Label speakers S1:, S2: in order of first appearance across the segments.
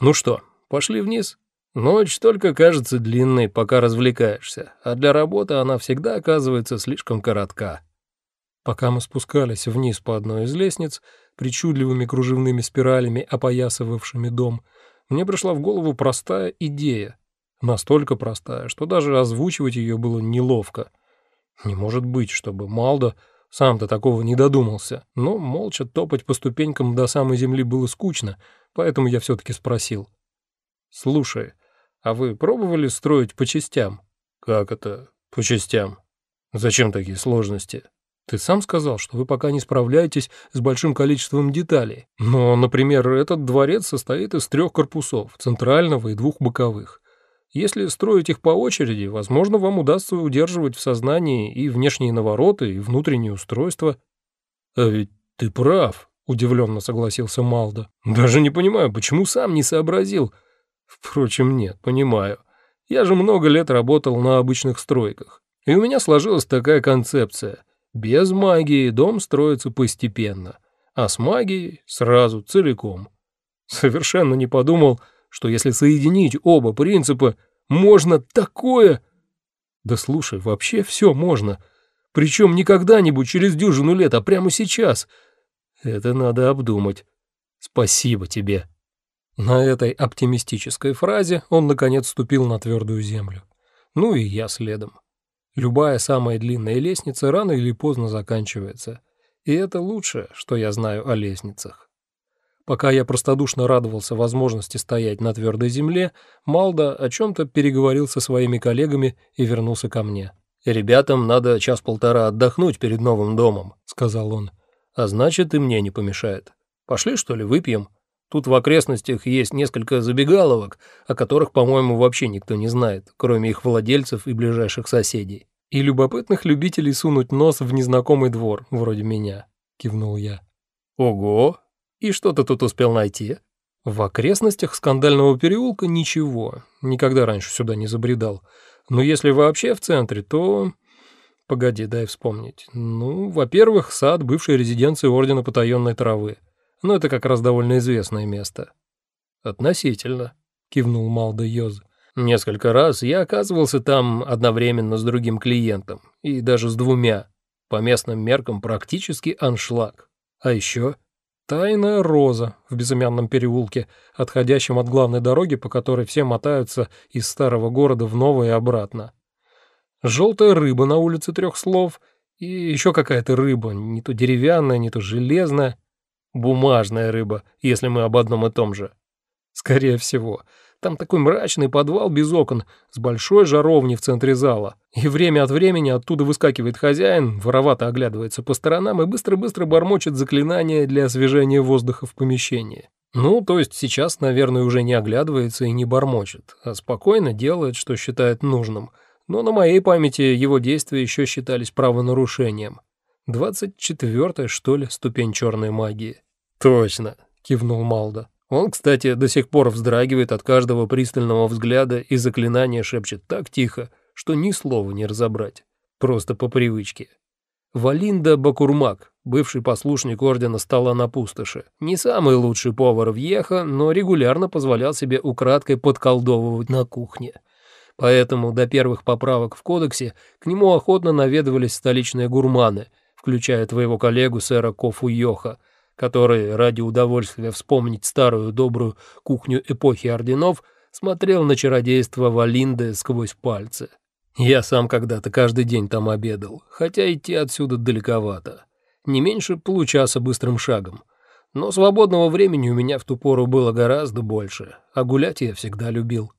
S1: Ну что, пошли вниз? Ночь только кажется длинной, пока развлекаешься, а для работы она всегда оказывается слишком коротка.
S2: Пока мы спускались вниз по одной из лестниц, причудливыми кружевными спиралями, опоясывавшими дом, мне пришла в голову простая идея. Настолько простая, что даже озвучивать ее было неловко. Не может быть, чтобы Малдо сам-то такого не додумался. Но молча топать по ступенькам до самой земли было скучно, поэтому я все-таки спросил. «Слушай, а вы пробовали строить по частям?»
S1: «Как это по частям? Зачем такие сложности?»
S2: Ты сам сказал, что вы пока не справляетесь с большим количеством деталей. Но, например, этот дворец состоит из трех корпусов, центрального и двух боковых. Если строить их по очереди, возможно, вам удастся удерживать в сознании и внешние навороты, и внутренние устройства.
S1: А ведь ты прав, удивленно согласился Малда. Даже не понимаю, почему сам не сообразил. Впрочем, нет, понимаю. Я же много лет работал на обычных стройках. И у меня сложилась такая концепция. Без магии дом строится постепенно, а с магией сразу, целиком. Совершенно не подумал, что если соединить оба принципа, можно такое... Да слушай, вообще все можно. Причем не когда-нибудь через дюжину лет, а прямо сейчас. Это надо обдумать. Спасибо тебе. На этой оптимистической фразе он, наконец, ступил на твердую землю. Ну и я следом. Любая самая длинная лестница рано или поздно заканчивается. И это лучшее, что я знаю о лестницах. Пока я простодушно радовался возможности стоять на твердой земле, Малда о чем-то переговорил со своими коллегами и вернулся ко мне. «Ребятам надо час-полтора отдохнуть перед новым домом», — сказал он. «А значит, и мне не помешает. Пошли, что ли, выпьем? Тут в окрестностях есть несколько забегаловок, о которых, по-моему, вообще никто не знает, кроме их владельцев и ближайших соседей. И любопытных любителей сунуть нос в незнакомый двор, вроде меня», — кивнул я. «Ого! И что ты тут успел найти?» В окрестностях скандального переулка ничего, никогда раньше сюда не забредал. Но если вообще в центре, то... Погоди, дай вспомнить. Ну, во-первых, сад бывшей резиденции Ордена Потаенной Травы но это как раз довольно известное место». «Относительно», — кивнул Малда Йоз. «Несколько раз я оказывался там одновременно с другим клиентом, и даже с двумя. По местным меркам практически аншлаг. А еще тайная роза в безымянном переулке, отходящем от главной дороги, по которой все мотаются из старого города в новое и обратно. Желтая рыба на улице трех слов и еще какая-то рыба, не то деревянная, не то железная. Бумажная рыба, если мы об одном и том же. Скорее всего. Там такой мрачный подвал без окон, с большой жаровней в центре зала. И время от времени оттуда выскакивает хозяин, воровато оглядывается по сторонам и быстро-быстро бормочет заклинания для освежения воздуха в помещении. Ну, то есть сейчас, наверное, уже не оглядывается и не бормочет, а спокойно делает, что считает нужным. Но на моей памяти его действия еще считались правонарушением. Двадцать четвертая, что ли, ступень черной магии. «Точно», — кивнул Малда. «Он, кстати, до сих пор вздрагивает от каждого пристального взгляда и заклинания шепчет так тихо, что ни слова не разобрать. Просто по привычке. Валинда Бакурмак, бывший послушник ордена стола на пустоши. Не самый лучший повар в Еха, но регулярно позволял себе украдкой подколдовывать на кухне. Поэтому до первых поправок в кодексе к нему охотно наведывались столичные гурманы, включая твоего коллегу сэра Кофу Йоха, который ради удовольствия вспомнить старую добрую кухню эпохи орденов смотрел на чародейство Валинды сквозь пальцы. Я сам когда-то каждый день там обедал, хотя идти отсюда далековато. Не меньше получаса быстрым шагом. Но свободного времени у меня в ту пору было гораздо больше, а гулять я всегда любил.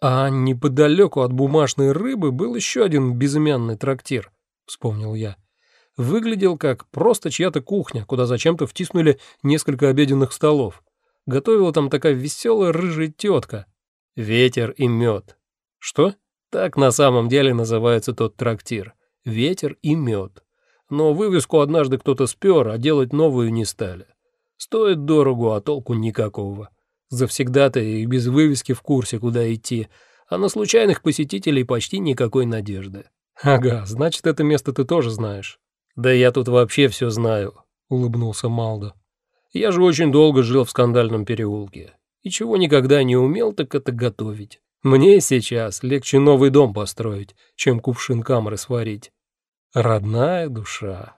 S1: А неподалеку от бумажной рыбы был еще один безымянный трактир, вспомнил я выглядел как просто чья-то кухня, куда зачем-то втиснули несколько обеденных столов. Готовила там такая веселая рыжая тетка. Ветер и мед. Что? Так на самом деле называется тот трактир. Ветер и мед. Но вывеску однажды кто-то спер, а делать новую не стали. Стоит дорого, а толку никакого. Завсегда-то и без вывески в курсе, куда идти, а на случайных посетителей почти никакой надежды. Ага, значит, это место ты тоже знаешь. «Да я тут вообще все знаю», — улыбнулся Малдо. «Я же очень долго жил в скандальном переулке. И чего никогда не умел, так это готовить. Мне сейчас легче новый дом построить, чем кувшин камры сварить. Родная душа.